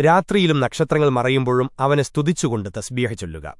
രാത്രിയിലും നക്ഷത്രങ്ങൾ മറയുമ്പോഴും അവനെ സ്തുതിച്ചുകൊണ്ട് തസ്ബീഹ ചൊല്ലുക.